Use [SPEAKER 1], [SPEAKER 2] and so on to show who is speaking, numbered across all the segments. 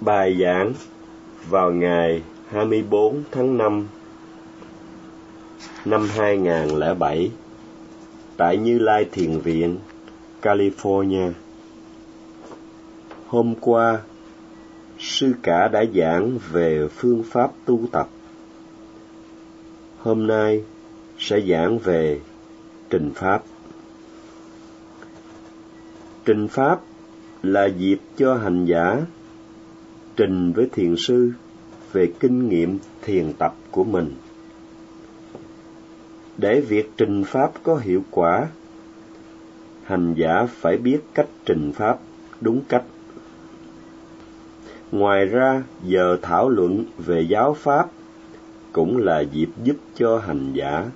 [SPEAKER 1] Bài giảng vào ngày 24 tháng 5 năm 2007 tại Như Lai Thiền Viện, California. Hôm qua, sư cả đã giảng về phương pháp tu tập. Hôm nay sẽ giảng về trình pháp. Trình pháp là dịp cho hành giả trình với thiền sư về kinh nghiệm thiền tập của mình. Để việc trình pháp có hiệu quả, hành giả phải biết cách trình pháp đúng cách. Ngoài ra, giờ thảo luận về giáo pháp cũng là dịp giúp cho hành giả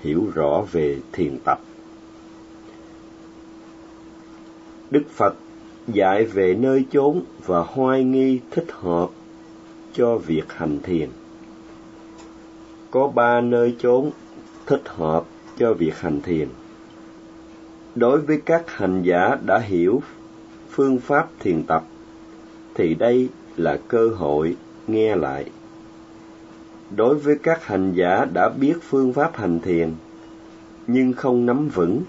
[SPEAKER 1] hiểu rõ về thiền tập. Đức Phật dạy về nơi chốn và hoai nghi thích hợp cho việc hành thiền. Có ba nơi chốn thích hợp cho việc hành thiền. Đối với các hành giả đã hiểu phương pháp thiền tập, thì đây là cơ hội nghe lại. Đối với các hành giả đã biết phương pháp hành thiền, nhưng không nắm vững,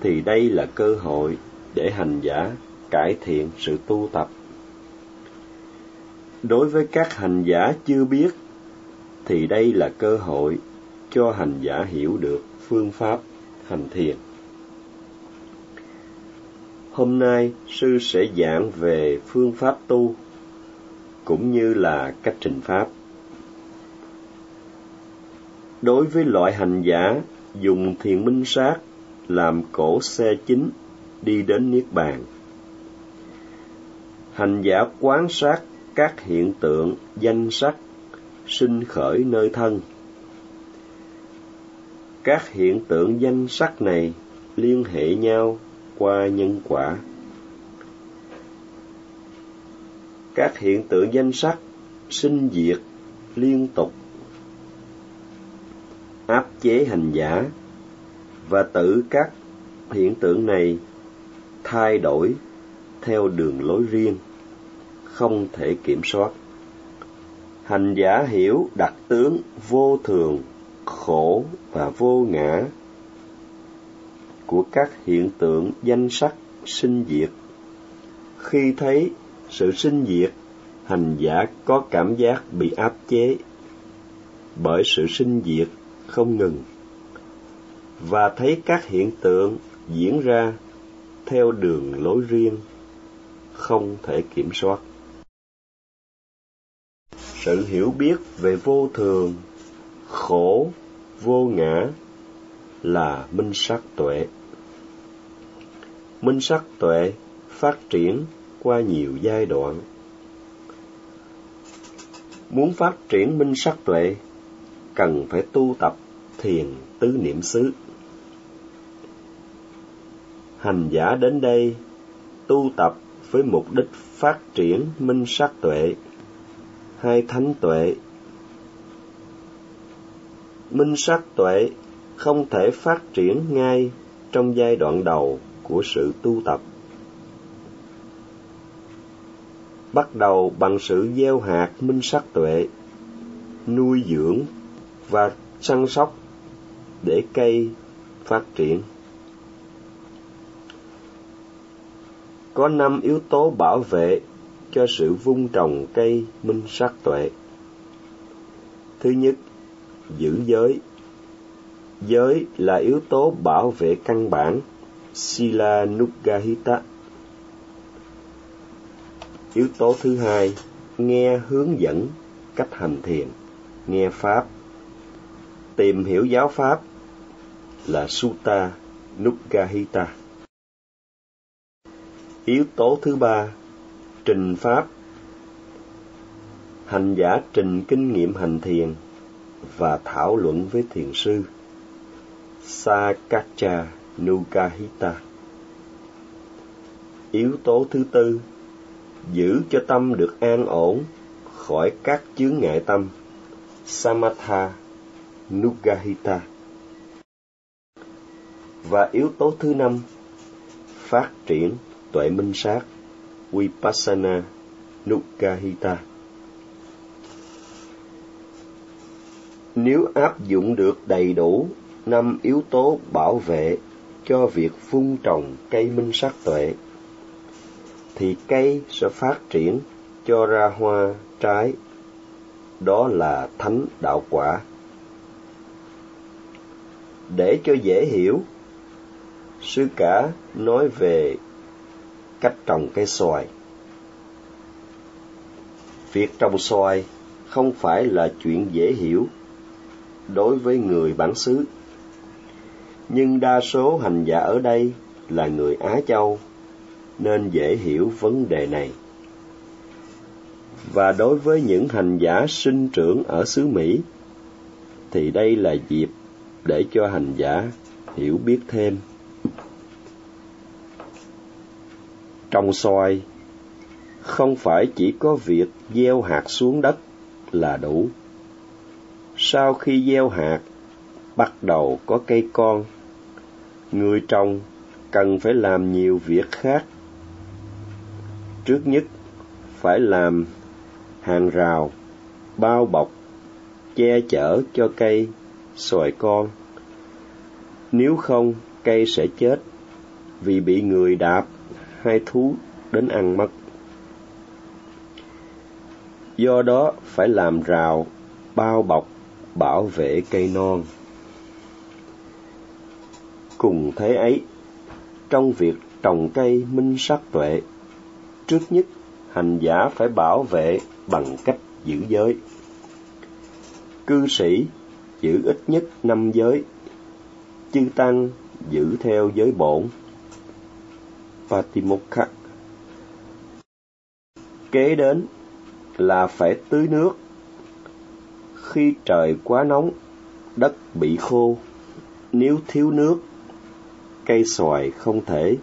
[SPEAKER 1] thì đây là cơ hội để hành giả cải thiện sự tu tập. Đối với các hành giả chưa biết, thì đây là cơ hội cho hành giả hiểu được phương pháp hành thiền. Hôm nay, sư sẽ giảng về phương pháp tu, cũng như là cách trình pháp. Đối với loại hành giả dùng thiền minh sát làm cổ xe chính đi đến Niết Bàn. Hành giả quán sát các hiện tượng danh sắc sinh khởi nơi thân. Các hiện tượng danh sắc này liên hệ nhau qua nhân quả. Các hiện tượng danh sắc sinh diệt liên tục, áp chế hành giả và tự các hiện tượng này thay đổi theo đường lối riêng, không thể kiểm soát. Hành giả hiểu đặc tướng vô thường, khổ và vô ngã của các hiện tượng danh sắc sinh diệt. Khi thấy sự sinh diệt, hành giả có cảm giác bị áp chế bởi sự sinh diệt không ngừng và thấy các hiện tượng diễn ra theo đường lối riêng, không thể kiểm soát. Sự hiểu biết về vô thường, khổ, vô ngã là minh sắc tuệ. Minh sắc tuệ phát triển qua nhiều giai đoạn. Muốn phát triển minh sắc tuệ, cần phải tu tập thiền tứ niệm xứ hành giả đến đây, tu tập với mục đích phát triển minh sát tuệ hay thánh tuệ. Minh sát tuệ không thể phát triển ngay trong giai đoạn đầu của sự tu tập. Bắt đầu bằng sự gieo hạt minh sắc tuệ, nuôi dưỡng và săn sóc để cây phát triển. Có năm yếu tố bảo vệ cho sự vun trồng cây minh sắc tuệ. Thứ nhất, giữ giới. Giới là yếu tố bảo vệ căn bản, Sila Nugahita. Yếu tố thứ hai, nghe hướng dẫn cách hành thiền, nghe Pháp. Tìm hiểu giáo Pháp là Sutta Nugahita. Yếu tố thứ ba, trình pháp. Hành giả trình kinh nghiệm hành thiền và thảo luận với thiền sư. Sakacha Nugahita. Yếu tố thứ tư, giữ cho tâm được an ổn khỏi các chướng ngại tâm. Samatha Nugahita. Và yếu tố thứ năm, phát triển tuệ minh sát Vipassana Nukahita. Nếu áp dụng được đầy đủ năm yếu tố bảo vệ cho việc vun trồng cây minh sát tuệ, thì cây sẽ phát triển cho ra hoa trái. Đó là thánh đạo quả. Để cho dễ hiểu, sư cả nói về cách trồng cây xoài. Việc trồng xoài không phải là chuyện dễ hiểu đối với người bản xứ. Nhưng đa số hành giả ở đây là người Á Châu, nên dễ hiểu vấn đề này. Và đối với những hành giả sinh trưởng ở xứ Mỹ, thì đây là dịp để cho hành giả hiểu biết thêm. Trồng xoài không phải chỉ có việc gieo hạt xuống đất là đủ. Sau khi gieo hạt, bắt đầu có cây con, người trồng cần phải làm nhiều việc khác. Trước nhất, phải làm hàng rào, bao bọc, che chở cho cây xoài con. Nếu không, cây sẽ chết vì bị người đạp hai thú đến ăn mất. Do đó phải làm rào, bao bọc, bảo vệ cây non. Cùng thế ấy, trong việc trồng cây minh sắc tuệ, trước nhất hành giả phải bảo vệ bằng cách giữ giới. Cư sĩ giữ ít nhất năm giới, chư tăng giữ theo giới bổn. Patimokha Kế đến là phải tưới nước. Khi trời quá nóng, đất bị khô, nếu thiếu nước, cây xoài không thể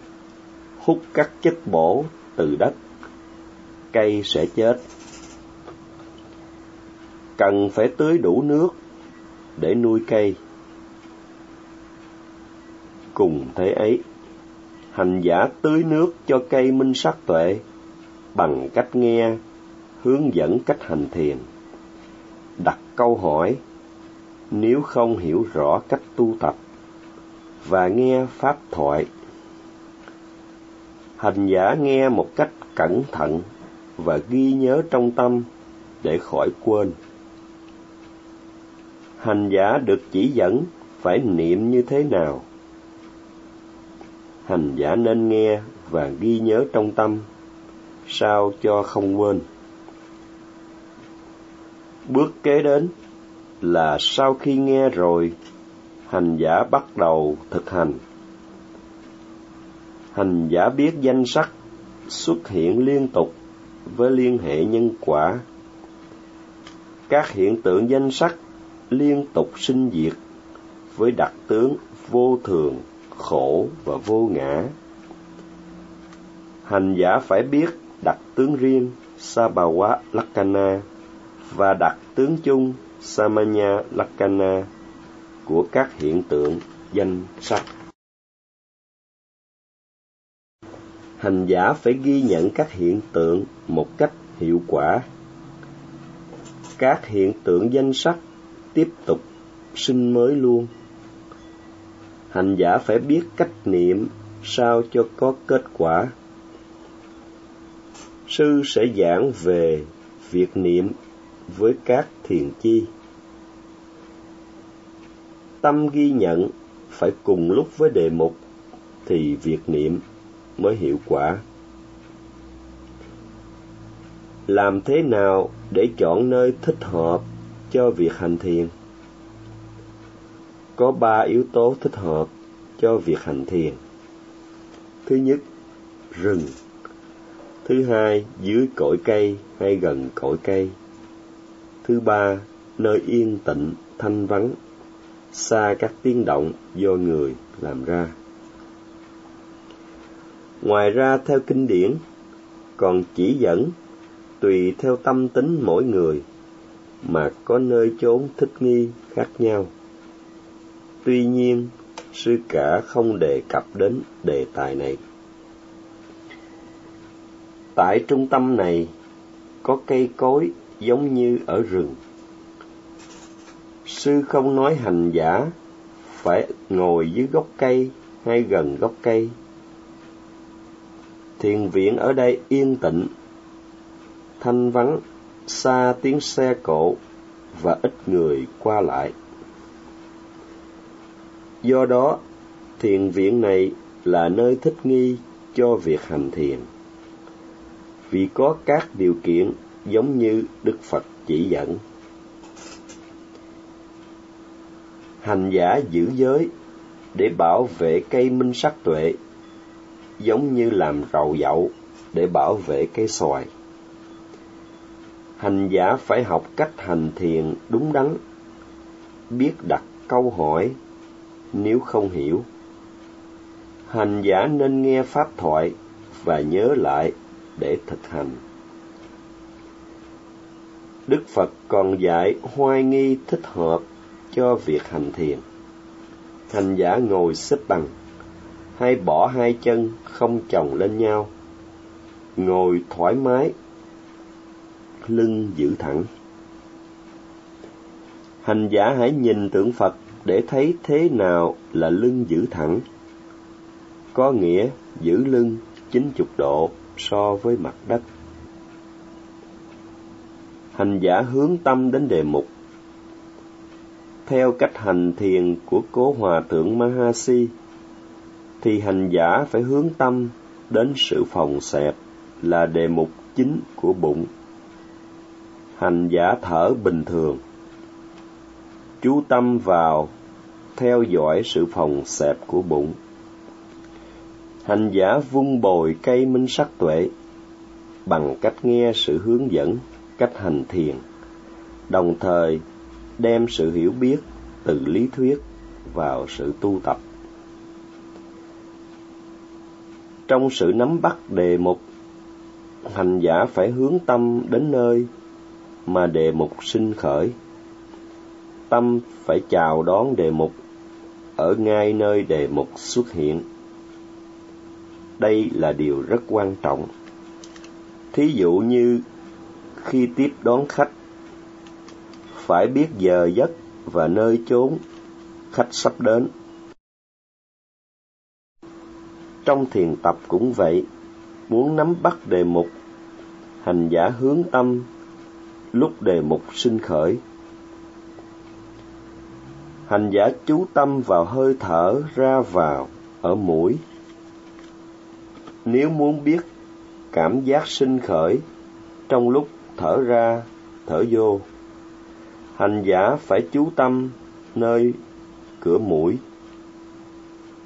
[SPEAKER 1] hút các chất bổ từ đất, cây sẽ chết. Cần phải tưới đủ nước để nuôi cây. Cùng thế ấy, hành giả tưới nước cho cây minh sắc tuệ bằng cách nghe, hướng dẫn cách hành thiền. Đặt câu hỏi, nếu không hiểu rõ cách tu tập và nghe pháp thoại. Hành giả nghe một cách cẩn thận và ghi nhớ trong tâm để khỏi quên. Hành giả được chỉ dẫn phải niệm như thế nào. Hành giả nên nghe và ghi nhớ trong tâm sao cho không quên. Bước kế đến là sau khi nghe rồi, hành giả bắt đầu thực hành. Hành giả biết danh sắc xuất hiện liên tục với liên hệ nhân quả. Các hiện tượng danh sắc liên tục sinh diệt với đặc tướng vô thường, khổ và vô ngã. Hành giả phải biết đặt tướng riêng Sabawa Lakkhana và đặt tướng chung Samanya Lakkhana của các hiện tượng danh sắc. Hành giả phải ghi nhận các hiện tượng một cách hiệu quả. Các hiện tượng danh sắc tiếp tục sinh mới luôn. Hành giả phải biết cách niệm sao cho có kết quả. Sư sẽ giảng về việc niệm với các thiền chi. Tâm ghi nhận phải cùng lúc với đề mục thì việc niệm mới hiệu quả. Làm thế nào để chọn nơi thích hợp cho việc hành thiền? Có ba yếu tố thích hợp cho việc hành thiền. Thứ nhất, rừng. Thứ hai, dưới cội cây hay gần cội cây. Thứ ba, nơi yên tĩnh, thanh vắng, xa các tiếng động do người làm ra. Ngoài ra theo kinh điển, còn chỉ dẫn tùy theo tâm tính mỗi người mà có nơi chốn thích nghi khác nhau. Tuy nhiên, sư cả không đề cập đến đề tài này. Tại trung tâm này, có cây cối giống như ở rừng. Sư không nói hành giả phải ngồi dưới gốc cây hay gần gốc cây. Thiền viện ở đây yên tĩnh, thanh vắng, xa tiếng xe cộ và ít người qua lại. Do đó, thiền viện này là nơi thích nghi cho việc hành thiền. Vì có các điều kiện giống như Đức Phật chỉ dẫn. Hành giả giữ giới để bảo vệ cây minh sắc tuệ, giống như làm rầu dậu để bảo vệ cây xoài. Hành giả phải học cách hành thiền đúng đắn, biết đặt câu hỏi nếu không hiểu. Hành giả nên nghe pháp thoại và nhớ lại để thực hành. Đức Phật còn dạy hoai nghi thích hợp cho việc hành thiền. Hành giả ngồi xếp bằng, hay bỏ hai chân không chồng lên nhau, ngồi thoải mái, lưng giữ thẳng. Hành giả hãy nhìn tượng Phật để thấy thế nào là lưng giữ thẳng. Có nghĩa giữ lưng chín chục độ so với mặt đất. Hành giả hướng tâm đến đề mục. Theo cách hành thiền của cố hòa thượng Mahasi, thì hành giả phải hướng tâm đến sự phòng xẹp là đề mục chính của bụng. Hành giả thở bình thường, chú tâm vào theo dõi sự phòng xẹp của bụng. Hành giả vung bồi cây minh sắc tuệ bằng cách nghe sự hướng dẫn cách hành thiền, đồng thời đem sự hiểu biết từ lý thuyết vào sự tu tập. Trong sự nắm bắt đề mục, hành giả phải hướng tâm đến nơi mà đề mục sinh khởi. Tâm phải chào đón đề mục ở ngay nơi đề mục xuất hiện. Đây là điều rất quan trọng. Thí dụ như khi tiếp đón khách, phải biết giờ giấc và nơi chốn khách sắp đến. Trong thiền tập cũng vậy, muốn nắm bắt đề mục, hành giả hướng tâm lúc đề mục sinh khởi hành giả chú tâm vào hơi thở ra vào ở mũi. Nếu muốn biết cảm giác sinh khởi trong lúc thở ra, thở vô, hành giả phải chú tâm nơi cửa mũi,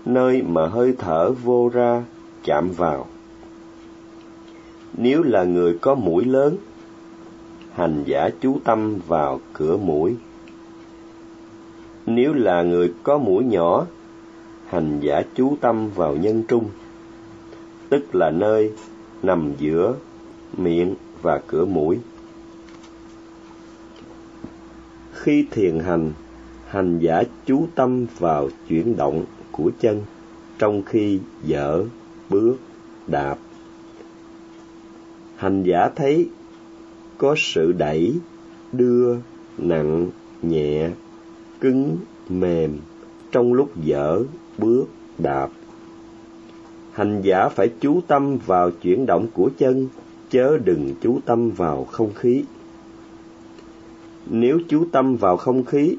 [SPEAKER 1] nơi mà hơi thở vô ra chạm vào. Nếu là người có mũi lớn, hành giả chú tâm vào cửa mũi. Nếu là người có mũi nhỏ, hành giả chú tâm vào nhân trung, tức là nơi nằm giữa miệng và cửa mũi. Khi thiền hành, hành giả chú tâm vào chuyển động của chân trong khi dở, bước, đạp. Hành giả thấy có sự đẩy, đưa, nặng, nhẹ, cứng, mềm trong lúc dở, bước, đạp. Hành giả phải chú tâm vào chuyển động của chân, chớ đừng chú tâm vào không khí. Nếu chú tâm vào không khí,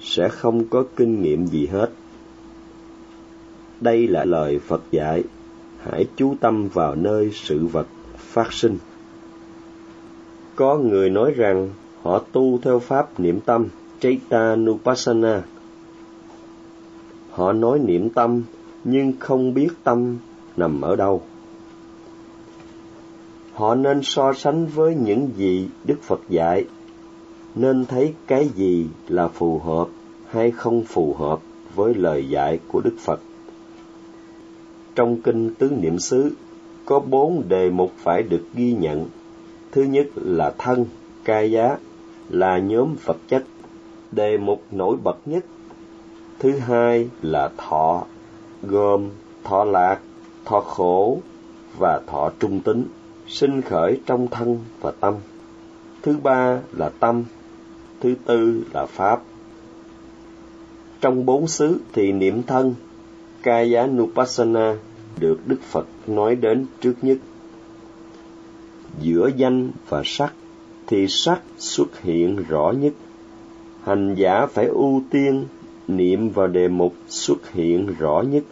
[SPEAKER 1] sẽ không có kinh nghiệm gì hết. Đây là lời Phật dạy, hãy chú tâm vào nơi sự vật phát sinh. Có người nói rằng họ tu theo pháp niệm tâm, Chaitanupassana. Họ nói niệm tâm nhưng không biết tâm nằm ở đâu. Họ nên so sánh với những gì Đức Phật dạy, nên thấy cái gì là phù hợp hay không phù hợp với lời dạy của Đức Phật. Trong kinh tứ niệm xứ có bốn đề mục phải được ghi nhận. Thứ nhất là thân, ca giá, là nhóm vật chất đề mục nổi bật nhất. Thứ hai là thọ, gồm thọ lạc, thọ khổ và thọ trung tính, sinh khởi trong thân và tâm. Thứ ba là tâm, thứ tư là pháp. Trong bốn xứ thì niệm thân, Kaya Nupassana được Đức Phật nói đến trước nhất. Giữa danh và sắc thì sắc xuất hiện rõ nhất. Hành giả phải ưu tiên niệm vào đề mục xuất hiện rõ nhất.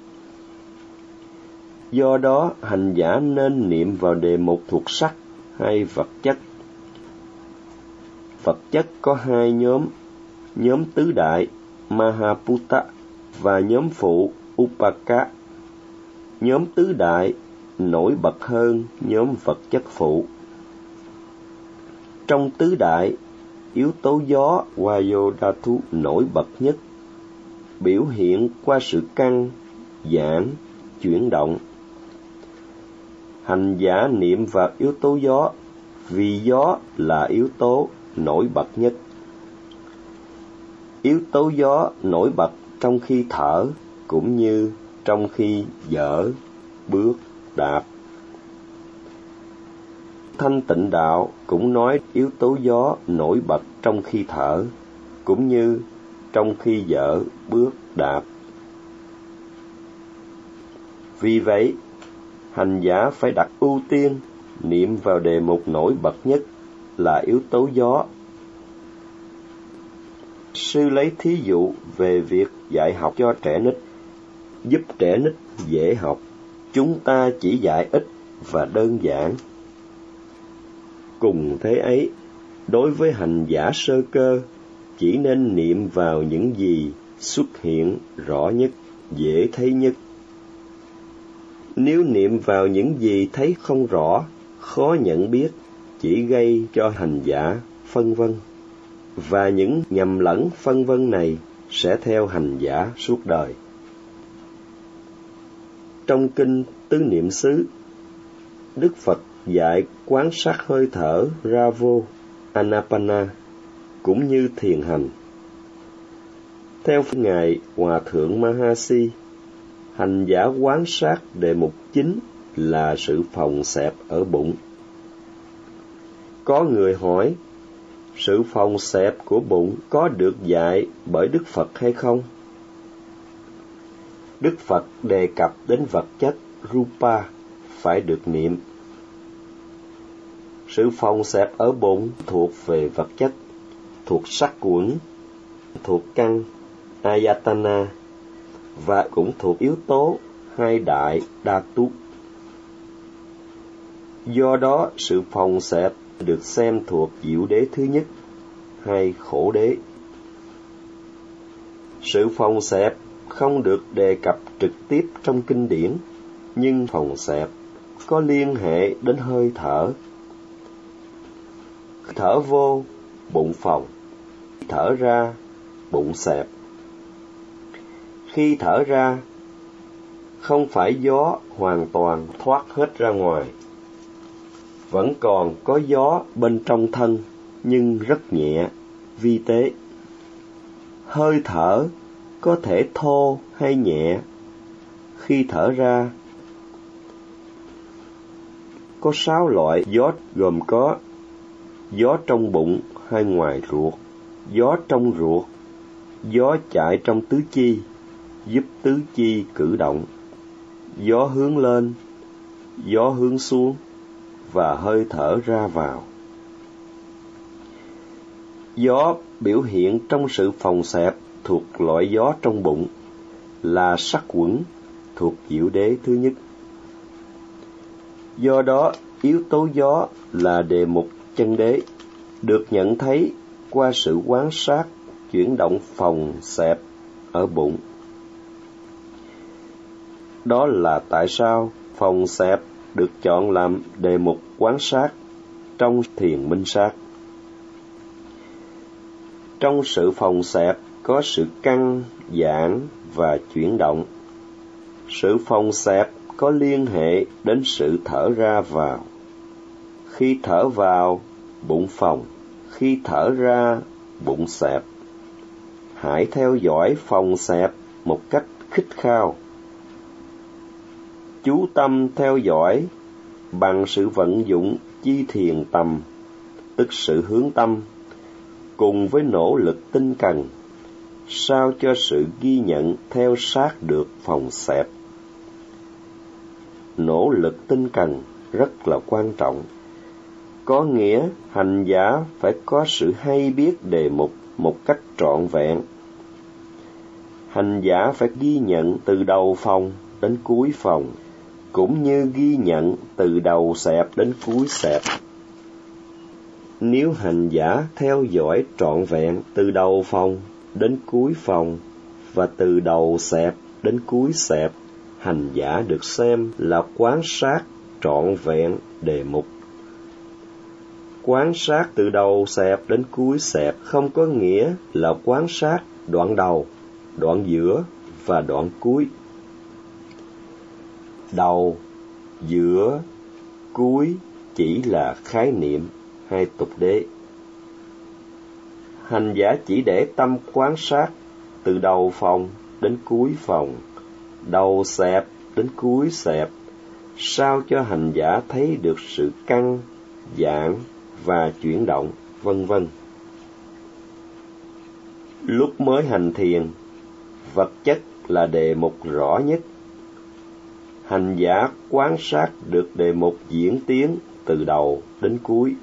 [SPEAKER 1] Do đó, hành giả nên niệm vào đề mục thuộc sắc hay vật chất. Vật chất có hai nhóm, nhóm tứ đại Mahaputta và nhóm phụ Upaka. Nhóm tứ đại nổi bật hơn nhóm vật chất phụ. Trong tứ đại, yếu tố gió Vayodhatu nổi bật nhất, biểu hiện qua sự căng, giãn, chuyển động. Hành giả niệm vào yếu tố gió, vì gió là yếu tố nổi bật nhất. Yếu tố gió nổi bật trong khi thở cũng như trong khi dở, bước, đạp. Thanh tịnh đạo cũng nói yếu tố gió nổi bật trong khi thở, cũng như trong khi dở, bước, đạp. Vì vậy, hành giả phải đặt ưu tiên niệm vào đề mục nổi bật nhất là yếu tố gió. Sư lấy thí dụ về việc dạy học cho trẻ nít, giúp trẻ nít dễ học. Chúng ta chỉ dạy ít và đơn giản. Cùng thế ấy, đối với hành giả sơ cơ, chỉ nên niệm vào những gì xuất hiện rõ nhất, dễ thấy nhất. Nếu niệm vào những gì thấy không rõ, khó nhận biết, chỉ gây cho hành giả phân vân. Và những nhầm lẫn phân vân này sẽ theo hành giả suốt đời. Trong kinh Tứ Niệm xứ, Đức Phật dạy quán sát hơi thở ra vô, Anapana, cũng như thiền hành. Theo Ngài Hòa Thượng Mahasi, hành giả quán sát đề mục chính là sự phòng xẹp ở bụng. Có người hỏi, sự phòng xẹp của bụng có được dạy bởi Đức Phật hay không? Đức Phật đề cập đến vật chất Rupa phải được niệm. Sự phòng xẹp ở bụng thuộc về vật chất, thuộc sắc quẩn, thuộc căn, Ayatana, và cũng thuộc yếu tố hai đại đa túc. Do đó, sự phòng xẹp được xem thuộc diệu đế thứ nhất hay khổ đế. Sự phòng xẹp không được đề cập trực tiếp trong kinh điển, nhưng phòng xẹp có liên hệ đến hơi thở. Thở vô, bụng phòng, thở ra, bụng xẹp. Khi thở ra, không phải gió hoàn toàn thoát hết ra ngoài. Vẫn còn có gió bên trong thân, nhưng rất nhẹ, vi tế. Hơi thở có thể thô hay nhẹ. Khi thở ra, có sáu loại gió gồm có gió trong bụng hay ngoài ruột, gió trong ruột, gió chạy trong tứ chi, giúp tứ chi cử động, gió hướng lên, gió hướng xuống và hơi thở ra vào. Gió biểu hiện trong sự phòng xẹp thuộc loại gió trong bụng là sắc quẩn thuộc diệu đế thứ nhất. Do đó, yếu tố gió là đề mục chân đế, được nhận thấy qua sự quan sát chuyển động phòng xẹp ở bụng. Đó là tại sao phòng xẹp được chọn làm đề mục quán sát trong thiền minh sát. Trong sự phòng xẹp có sự căng, giãn và chuyển động. Sự phòng xẹp có liên hệ đến sự thở ra vào. Khi thở vào, bụng phòng, khi thở ra, bụng xẹp. Hãy theo dõi phòng xẹp một cách khích khao. Chú tâm theo dõi bằng sự vận dụng chi thiền tâm, tức sự hướng tâm, cùng với nỗ lực tinh cần, sao cho sự ghi nhận theo sát được phòng xẹp. Nỗ lực tinh cần rất là quan trọng. Có nghĩa hành giả phải có sự hay biết đề mục một cách trọn vẹn. Hành giả phải ghi nhận từ đầu phòng đến cuối phòng, cũng như ghi nhận từ đầu xẹp đến cuối xẹp. Nếu hành giả theo dõi trọn vẹn từ đầu phòng đến cuối phòng và từ đầu xẹp đến cuối xẹp, hành giả được xem là quán sát trọn vẹn đề mục. Quán sát từ đầu xẹp đến cuối xẹp không có nghĩa là quán sát đoạn đầu, đoạn giữa và đoạn cuối. Đầu, giữa, cuối chỉ là khái niệm hay tục đế. Hành giả chỉ để tâm quán sát từ đầu phòng đến cuối phòng, đầu xẹp đến cuối xẹp, sao cho hành giả thấy được sự căng, giãn và chuyển động, vân vân. Lúc mới hành thiền, vật chất là đề mục rõ nhất. Hành giả quan sát được đề mục diễn tiến từ đầu đến cuối.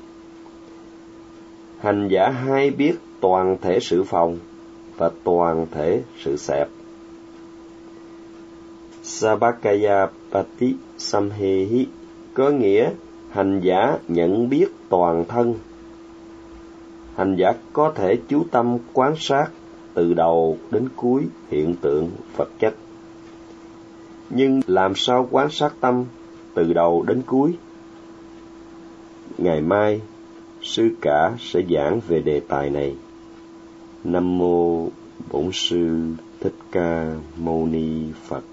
[SPEAKER 1] Hành giả hay biết toàn thể sự phòng và toàn thể sự xẹp. Sabakaya Pati Samhehi có nghĩa hành giả nhận biết toàn thân. Hành giả có thể chú tâm quan sát từ đầu đến cuối hiện tượng vật chất. Nhưng làm sao quan sát tâm từ đầu đến cuối? Ngày mai, sư cả sẽ giảng về đề tài này. Nam mô Bổn sư Thích Ca Mâu Ni Phật.